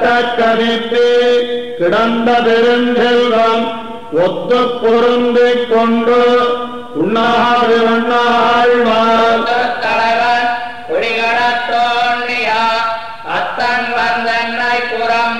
பட்ட கவித்து கிடந்த பெருஞ்செல்வம் ஒத்து பொருந்து கொண்டு உண்ணாது உண்ணாழ்வார் தலைவன் குடிகடத்தோன்னியா அத்தன் வந்தன்னை புறம்